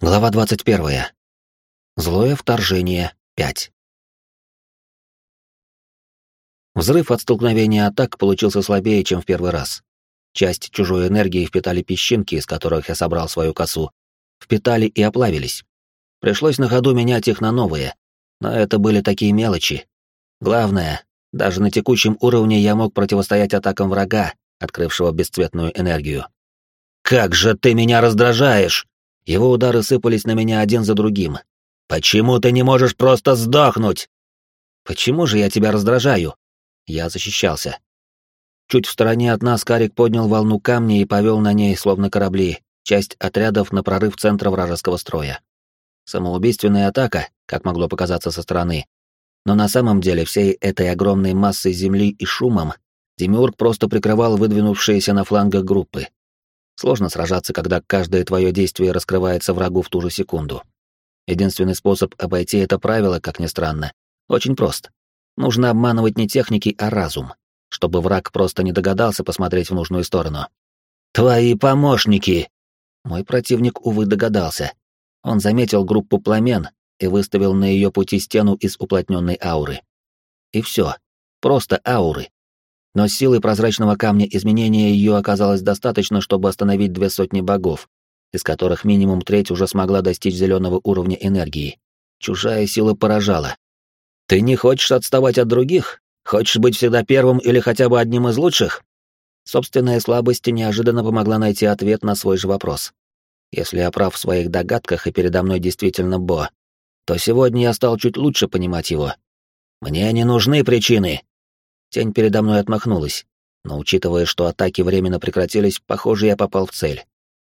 Глава 21. Злое вторжение 5. Взрыв от столкновения атак получился слабее, чем в первый раз. Часть чужой энергии впитали песчинки, из которых я собрал свою косу. Впитали и оплавились. Пришлось на ходу менять их на новые, но это были такие мелочи. Главное, даже на текущем уровне я мог противостоять атакам врага, открывшего бесцветную энергию. «Как же ты меня раздражаешь!» Его удары сыпались на меня один за другим. «Почему ты не можешь просто сдохнуть?» «Почему же я тебя раздражаю?» Я защищался. Чуть в стороне от нас Карик поднял волну камня и повел на ней, словно корабли, часть отрядов на прорыв центра вражеского строя. Самоубийственная атака, как могло показаться со стороны. Но на самом деле всей этой огромной массой земли и шумом Демиург просто прикрывал выдвинувшиеся на флангах группы, Сложно сражаться, когда каждое твое действие раскрывается врагу в ту же секунду. Единственный способ обойти это правило, как ни странно, очень прост. Нужно обманывать не техники, а разум, чтобы враг просто не догадался посмотреть в нужную сторону. «Твои помощники!» Мой противник, увы, догадался. Он заметил группу пламен и выставил на ее пути стену из уплотненной ауры. И все. Просто ауры но силы прозрачного камня изменения ее оказалось достаточно, чтобы остановить две сотни богов, из которых минимум треть уже смогла достичь зеленого уровня энергии. Чужая сила поражала. «Ты не хочешь отставать от других? Хочешь быть всегда первым или хотя бы одним из лучших?» Собственная слабость неожиданно помогла найти ответ на свой же вопрос. Если я прав в своих догадках и передо мной действительно Бо, то сегодня я стал чуть лучше понимать его. «Мне не нужны причины», Тень передо мной отмахнулась, но учитывая, что атаки временно прекратились, похоже, я попал в цель.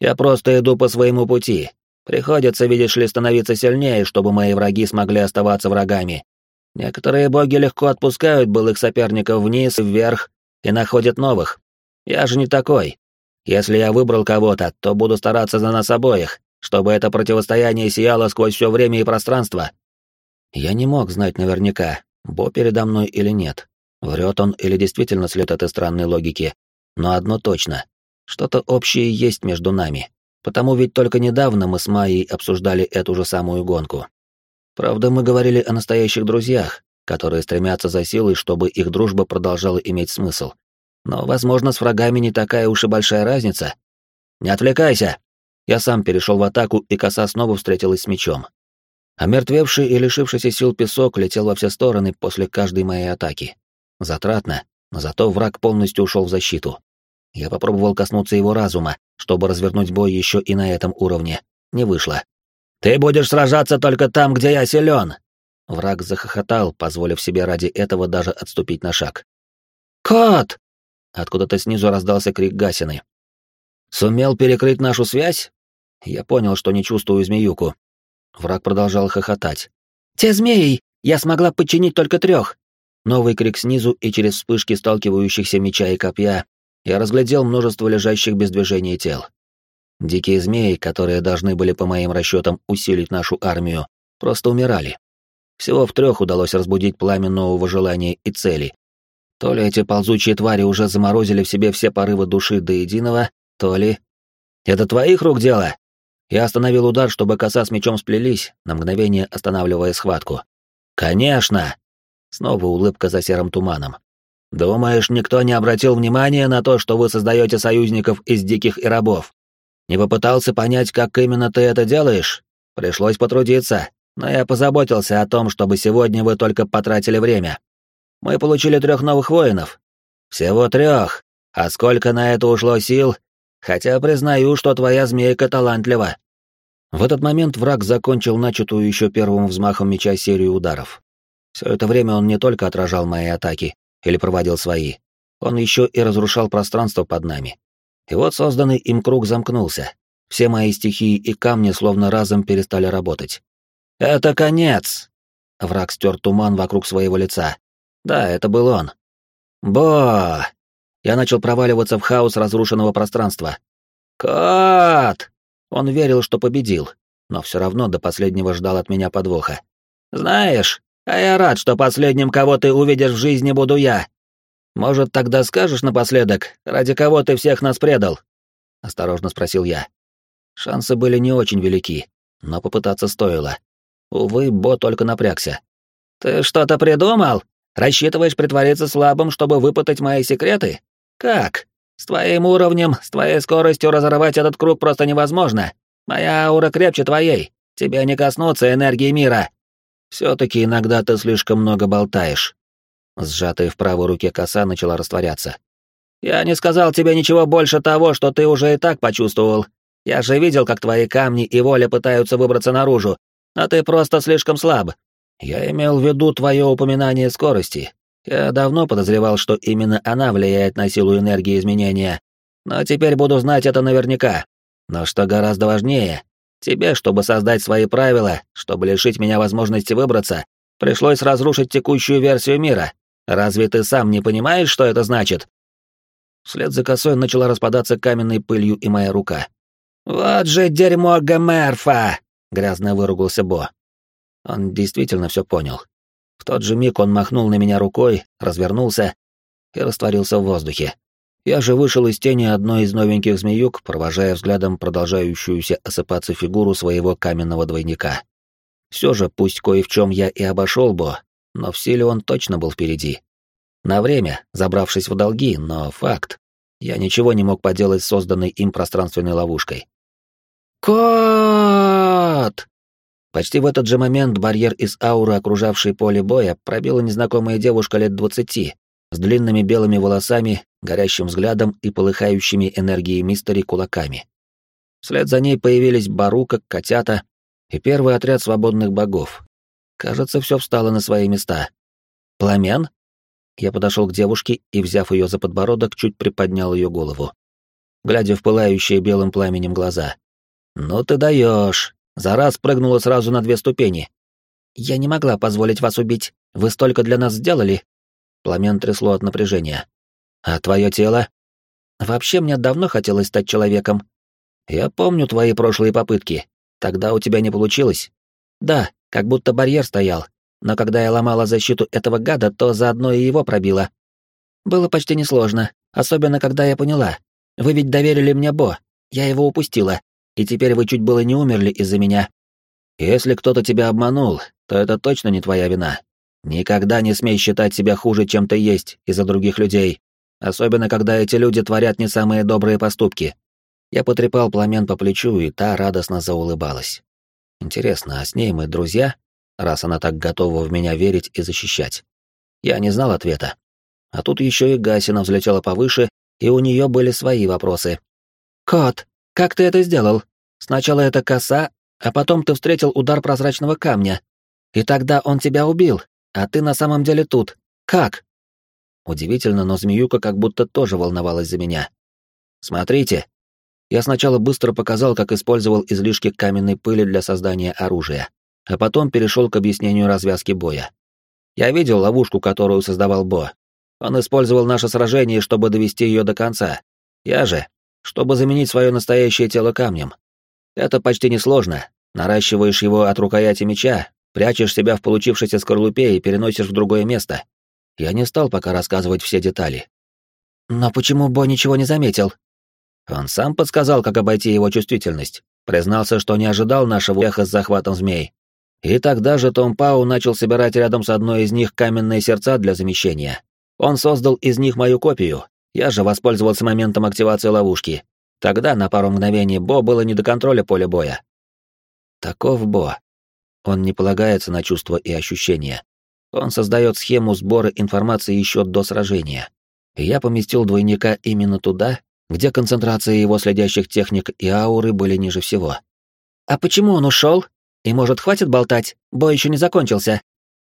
Я просто иду по своему пути. Приходится, видишь ли, становиться сильнее, чтобы мои враги смогли оставаться врагами. Некоторые боги легко отпускают былых соперников вниз и вверх и находят новых. Я же не такой. Если я выбрал кого-то, то буду стараться за нас обоих, чтобы это противостояние сияло сквозь все время и пространство. Я не мог знать наверняка, Бо передо мной или нет. Врет он или действительно след этой странной логики. Но одно точно. Что-то общее есть между нами. Потому ведь только недавно мы с Майей обсуждали эту же самую гонку. Правда, мы говорили о настоящих друзьях, которые стремятся за силой, чтобы их дружба продолжала иметь смысл. Но, возможно, с врагами не такая уж и большая разница. «Не отвлекайся!» Я сам перешел в атаку, и коса снова встретилась с мечом. Омертвевший и лишившийся сил песок летел во все стороны после каждой моей атаки. Затратно, но зато враг полностью ушел в защиту. Я попробовал коснуться его разума, чтобы развернуть бой еще и на этом уровне. Не вышло. «Ты будешь сражаться только там, где я силен!» Враг захохотал, позволив себе ради этого даже отступить на шаг. «Кот!» Откуда-то снизу раздался крик Гасины. «Сумел перекрыть нашу связь?» Я понял, что не чувствую змеюку. Враг продолжал хохотать. «Те змеи! Я смогла подчинить только трех! Новый крик снизу, и через вспышки сталкивающихся меча и копья я разглядел множество лежащих без движения тел. Дикие змеи, которые должны были, по моим расчетам, усилить нашу армию, просто умирали. Всего в трех удалось разбудить пламя нового желания и цели. То ли эти ползучие твари уже заморозили в себе все порывы души до единого, то ли... «Это твоих рук дело?» Я остановил удар, чтобы коса с мечом сплелись, на мгновение останавливая схватку. «Конечно!» Снова улыбка за серым туманом. «Думаешь, никто не обратил внимания на то, что вы создаете союзников из диких и рабов? Не попытался понять, как именно ты это делаешь? Пришлось потрудиться, но я позаботился о том, чтобы сегодня вы только потратили время. Мы получили трех новых воинов. Всего трех. А сколько на это ушло сил? Хотя признаю, что твоя змейка талантлива». В этот момент враг закончил начатую еще первым взмахом меча серию ударов. Все это время он не только отражал мои атаки или проводил свои, он еще и разрушал пространство под нами. И вот созданный им круг замкнулся. Все мои стихии и камни словно разом перестали работать. «Это конец!» Враг стер туман вокруг своего лица. Да, это был он. «Бо!» Я начал проваливаться в хаос разрушенного пространства. «Кот!» Он верил, что победил, но все равно до последнего ждал от меня подвоха. «Знаешь, а я рад, что последним, кого ты увидишь в жизни, буду я. Может, тогда скажешь напоследок, ради кого ты всех нас предал?» Осторожно спросил я. Шансы были не очень велики, но попытаться стоило. Увы, Бо только напрягся. «Ты что-то придумал? Рассчитываешь притвориться слабым, чтобы выпытать мои секреты? Как? С твоим уровнем, с твоей скоростью разорвать этот круг просто невозможно. Моя аура крепче твоей. Тебе не коснуться энергии мира. Все-таки иногда ты слишком много болтаешь. Сжатая в правой руке коса начала растворяться. Я не сказал тебе ничего больше того, что ты уже и так почувствовал. Я же видел, как твои камни и воля пытаются выбраться наружу, а ты просто слишком слаб. Я имел в виду твое упоминание скорости. Я давно подозревал, что именно она влияет на силу энергии изменения, но теперь буду знать это наверняка. Но что гораздо важнее, тебе, чтобы создать свои правила, чтобы лишить меня возможности выбраться, пришлось разрушить текущую версию мира. Разве ты сам не понимаешь, что это значит? Вслед за косой начала распадаться каменной пылью и моя рука. «Вот же дерьмо Гомерфа!» — грязно выругался Бо. Он действительно все понял. В тот же миг он махнул на меня рукой, развернулся и растворился в воздухе. Я же вышел из тени одной из новеньких змеюк, провожая взглядом продолжающуюся осыпаться фигуру своего каменного двойника. Все же, пусть кое в чем я и обошел Бо, но в силе он точно был впереди. На время, забравшись в долги, но факт. Я ничего не мог поделать с созданной им пространственной ловушкой. «Кот!» Почти в этот же момент барьер из ауры, окружавший поле боя, пробила незнакомая девушка лет двадцати, с длинными белыми волосами, горящим взглядом и полыхающими энергией мистери кулаками. Вслед за ней появились Барука, котята и первый отряд свободных богов. Кажется, все встало на свои места. «Пламен?» Я подошел к девушке и, взяв ее за подбородок, чуть приподнял ее голову. Глядя в пылающие белым пламенем глаза. «Ну ты даешь! За раз прыгнула сразу на две ступени. Я не могла позволить вас убить. Вы столько для нас сделали. Пламен трясло от напряжения. А твое тело? Вообще мне давно хотелось стать человеком. Я помню твои прошлые попытки. Тогда у тебя не получилось. Да, как будто барьер стоял. Но когда я ломала защиту этого гада, то заодно и его пробила. Было почти несложно, особенно когда я поняла. Вы ведь доверили мне Бо. Я его упустила и теперь вы чуть было не умерли из-за меня. Если кто-то тебя обманул, то это точно не твоя вина. Никогда не смей считать себя хуже, чем ты есть, из-за других людей, особенно когда эти люди творят не самые добрые поступки. Я потрепал пламен по плечу, и та радостно заулыбалась. Интересно, а с ней мы друзья, раз она так готова в меня верить и защищать? Я не знал ответа. А тут еще и Гасина взлетела повыше, и у нее были свои вопросы. «Кот, как ты это сделал? Сначала это коса, а потом ты встретил удар прозрачного камня. И тогда он тебя убил, а ты на самом деле тут. Как? Удивительно, но змеюка как будто тоже волновалась за меня. Смотрите. Я сначала быстро показал, как использовал излишки каменной пыли для создания оружия, а потом перешел к объяснению развязки боя. Я видел ловушку, которую создавал Бо. Он использовал наше сражение, чтобы довести ее до конца. Я же чтобы заменить свое настоящее тело камнем. Это почти несложно. Наращиваешь его от рукояти меча, прячешь себя в получившейся скорлупе и переносишь в другое место. Я не стал пока рассказывать все детали. Но почему Бо ничего не заметил? Он сам подсказал, как обойти его чувствительность. Признался, что не ожидал нашего успеха с захватом змей. И тогда же Том Пау начал собирать рядом с одной из них каменные сердца для замещения. Он создал из них мою копию, я же воспользовался моментом активации ловушки. Тогда на пару мгновений Бо было не до контроля поля боя. Таков Бо. Он не полагается на чувства и ощущения. Он создает схему сбора информации еще до сражения. Я поместил двойника именно туда, где концентрация его следящих техник и ауры были ниже всего. «А почему он ушел? И, может, хватит болтать? Бой еще не закончился?»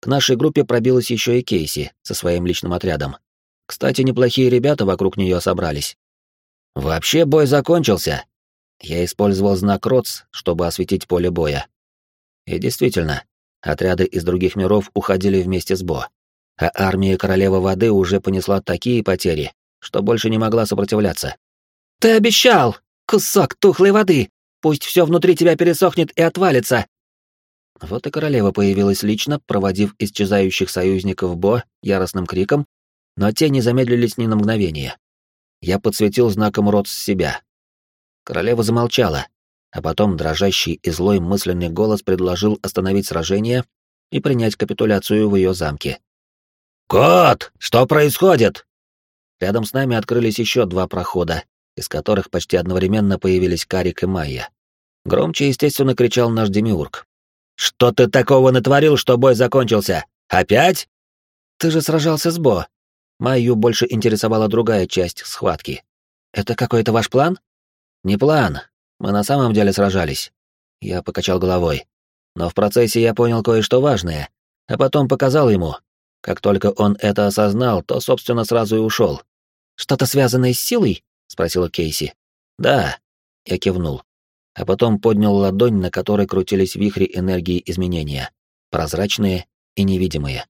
К нашей группе пробилась еще и Кейси со своим личным отрядом. Кстати, неплохие ребята вокруг нее собрались. Вообще бой закончился. Я использовал знак РОЦ, чтобы осветить поле боя. И действительно, отряды из других миров уходили вместе с Бо. А армия Королевы Воды уже понесла такие потери, что больше не могла сопротивляться. «Ты обещал! Кусок тухлой воды! Пусть все внутри тебя пересохнет и отвалится!» Вот и королева появилась лично, проводив исчезающих союзников Бо яростным криком но те не замедлились ни на мгновение. Я подсветил знаком рот с себя. Королева замолчала. А потом дрожащий и злой мысленный голос предложил остановить сражение и принять капитуляцию в ее замке. «Кот, что происходит?» Рядом с нами открылись еще два прохода, из которых почти одновременно появились Карик и Майя. Громче, естественно, кричал наш Демиург. «Что ты такого натворил, что бой закончился? Опять?» «Ты же сражался с Бо». Майю больше интересовала другая часть схватки. «Это какой-то ваш план?» «Не план. Мы на самом деле сражались». Я покачал головой. Но в процессе я понял кое-что важное, а потом показал ему. Как только он это осознал, то, собственно, сразу и ушел. «Что-то связанное с силой?» — спросила Кейси. «Да», — я кивнул а потом поднял ладонь, на которой крутились вихри энергии изменения, прозрачные и невидимые.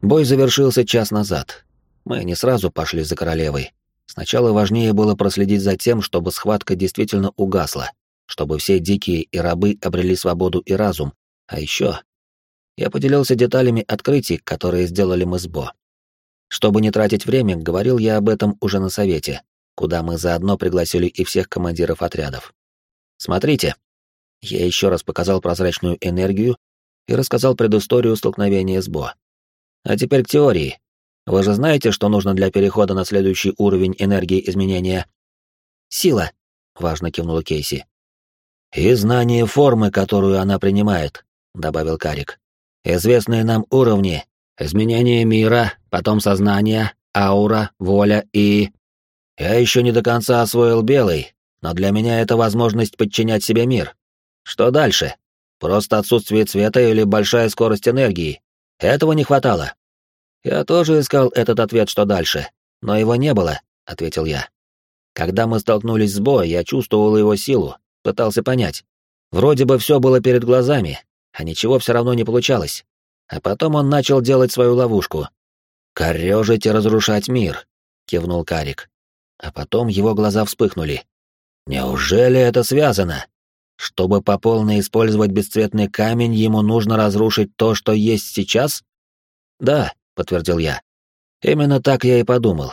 Бой завершился час назад. Мы не сразу пошли за королевой. Сначала важнее было проследить за тем, чтобы схватка действительно угасла, чтобы все дикие и рабы обрели свободу и разум, а еще... Я поделился деталями открытий, которые сделали мы с Бо. Чтобы не тратить время, говорил я об этом уже на совете, куда мы заодно пригласили и всех командиров отрядов. Смотрите. Я еще раз показал прозрачную энергию и рассказал предысторию столкновения с Бо. А теперь к теории. Вы же знаете, что нужно для перехода на следующий уровень энергии изменения? Сила, важно кивнула Кейси. И знание формы, которую она принимает, добавил Карик. Известные нам уровни: изменение мира, потом сознание, аура, воля и я еще не до конца освоил белый, но для меня это возможность подчинять себе мир. Что дальше? Просто отсутствие цвета или большая скорость энергии? Этого не хватало. Я тоже искал этот ответ, что дальше, но его не было, ответил я. Когда мы столкнулись с Бо, я чувствовал его силу, пытался понять. Вроде бы все было перед глазами, а ничего все равно не получалось. А потом он начал делать свою ловушку. «Корёжить и разрушать мир», — кивнул Карик а потом его глаза вспыхнули. Неужели это связано? Чтобы по полной использовать бесцветный камень, ему нужно разрушить то, что есть сейчас? Да, подтвердил я. Именно так я и подумал.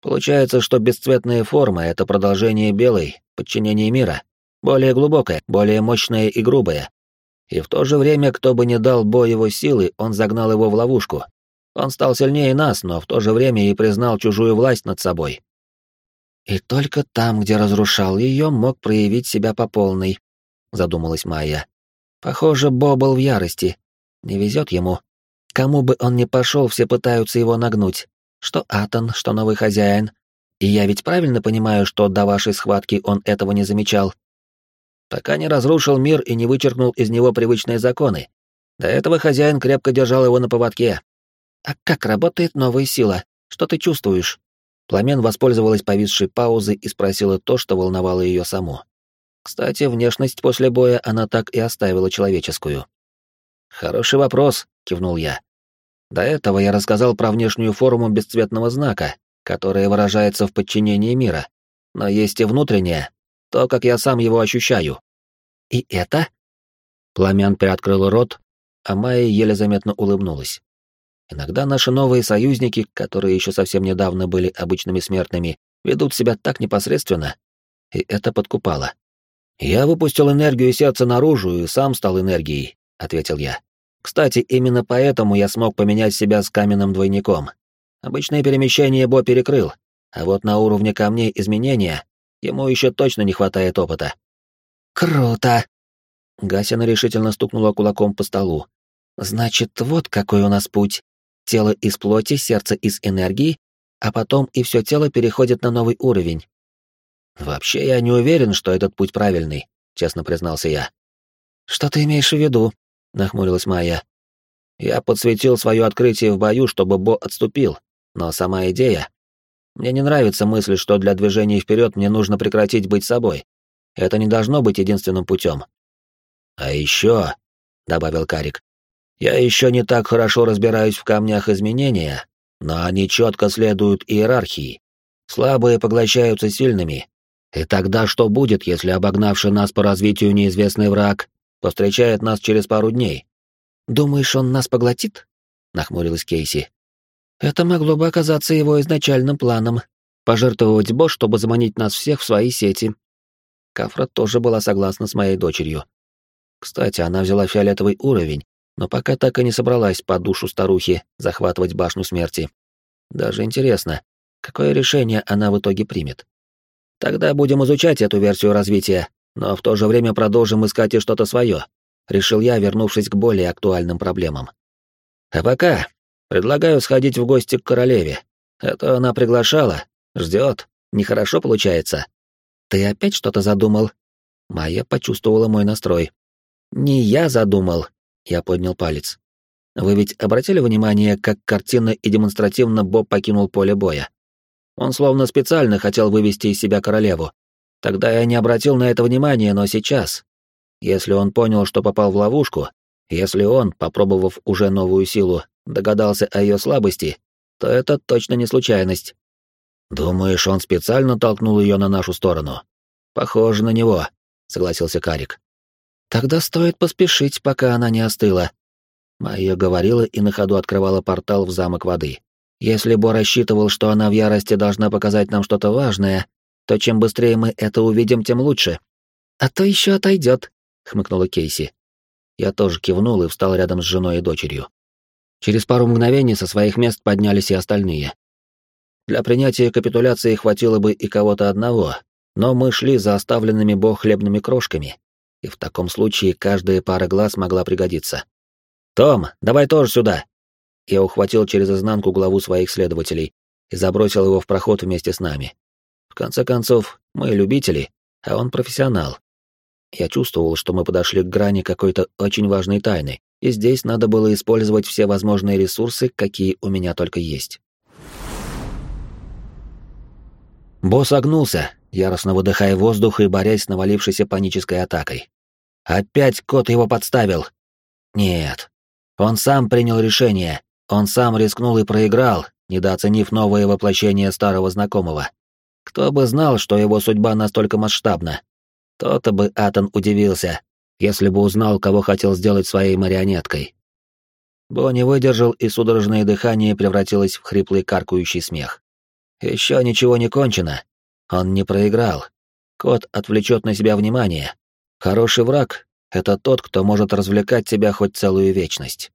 Получается, что бесцветная форма — это продолжение белой, подчинение мира, более глубокое, более мощное и грубое. И в то же время, кто бы не дал бой его силы, он загнал его в ловушку. Он стал сильнее нас, но в то же время и признал чужую власть над собой. И только там, где разрушал ее, мог проявить себя по полной, задумалась Майя. Похоже, Бо был в ярости. Не везет ему. Кому бы он ни пошел, все пытаются его нагнуть. Что Атон, что новый хозяин. И я ведь правильно понимаю, что до вашей схватки он этого не замечал? Пока не разрушил мир и не вычеркнул из него привычные законы. До этого хозяин крепко держал его на поводке. А как работает новая сила? Что ты чувствуешь? Пламен воспользовалась повисшей паузой и спросила то, что волновало ее саму. Кстати, внешность после боя она так и оставила человеческую. «Хороший вопрос», — кивнул я. До этого я рассказал про внешнюю форму бесцветного знака, которая выражается в подчинении мира. Но есть и внутреннее, то, как я сам его ощущаю. «И это?» Пламян приоткрыл рот, а Майя еле заметно улыбнулась. Иногда наши новые союзники, которые еще совсем недавно были обычными смертными, ведут себя так непосредственно, и это подкупало. «Я выпустил энергию сердца наружу и сам стал энергией», — ответил я. «Кстати, именно поэтому я смог поменять себя с каменным двойником. Обычное перемещение Бо перекрыл, а вот на уровне камней изменения ему еще точно не хватает опыта». «Круто!» Гасина решительно стукнула кулаком по столу. «Значит, вот какой у нас путь. Тело из плоти, сердце из энергии, а потом и все тело переходит на новый уровень. Вообще я не уверен, что этот путь правильный, честно признался я. Что ты имеешь в виду? Нахмурилась Майя. Я подсветил свое открытие в бою, чтобы Бо отступил, но сама идея... Мне не нравится мысль, что для движения вперед мне нужно прекратить быть собой. Это не должно быть единственным путем. А еще, добавил Карик, я еще не так хорошо разбираюсь в камнях изменения, но они четко следуют иерархии. Слабые поглощаются сильными. И тогда что будет, если обогнавший нас по развитию неизвестный враг повстречает нас через пару дней? Думаешь, он нас поглотит? Нахмурилась Кейси. Это могло бы оказаться его изначальным планом. пожертвовать Бо, чтобы заманить нас всех в свои сети. Кафра тоже была согласна с моей дочерью. Кстати, она взяла фиолетовый уровень, но пока так и не собралась по душу старухи захватывать башню смерти. Даже интересно, какое решение она в итоге примет. Тогда будем изучать эту версию развития, но в то же время продолжим искать и что-то свое, решил я, вернувшись к более актуальным проблемам. А пока предлагаю сходить в гости к королеве. Это она приглашала, ждет, нехорошо получается. Ты опять что-то задумал? Майя почувствовала мой настрой. Не я задумал, я поднял палец. Вы ведь обратили внимание, как картинно и демонстративно Боб покинул поле боя? Он словно специально хотел вывести из себя королеву. Тогда я не обратил на это внимания, но сейчас... Если он понял, что попал в ловушку, если он, попробовав уже новую силу, догадался о ее слабости, то это точно не случайность. Думаешь, он специально толкнул ее на нашу сторону? Похоже на него, согласился Карик. Тогда стоит поспешить, пока она не остыла. Майя говорила и на ходу открывала портал в замок воды. Если Бо рассчитывал, что она в ярости должна показать нам что-то важное, то чем быстрее мы это увидим, тем лучше. А то еще отойдет, хмыкнула Кейси. Я тоже кивнул и встал рядом с женой и дочерью. Через пару мгновений со своих мест поднялись и остальные. Для принятия капитуляции хватило бы и кого-то одного, но мы шли за оставленными Бо хлебными крошками, и в таком случае каждая пара глаз могла пригодиться. «Том, давай тоже сюда!» Я ухватил через изнанку главу своих следователей и забросил его в проход вместе с нами. В конце концов, мы любители, а он профессионал. Я чувствовал, что мы подошли к грани какой-то очень важной тайны, и здесь надо было использовать все возможные ресурсы, какие у меня только есть. Босс огнулся, яростно выдыхая воздух и борясь с навалившейся панической атакой. Опять кот его подставил. Нет. Он сам принял решение, он сам рискнул и проиграл, недооценив новое воплощение старого знакомого. Кто бы знал, что его судьба настолько масштабна. То-то бы Атон удивился, если бы узнал, кого хотел сделать своей марионеткой. Бо не выдержал, и судорожное дыхание превратилось в хриплый каркающий смех. Еще ничего не кончено. Он не проиграл. Кот отвлечет на себя внимание. Хороший враг — это тот, кто может развлекать тебя хоть целую вечность.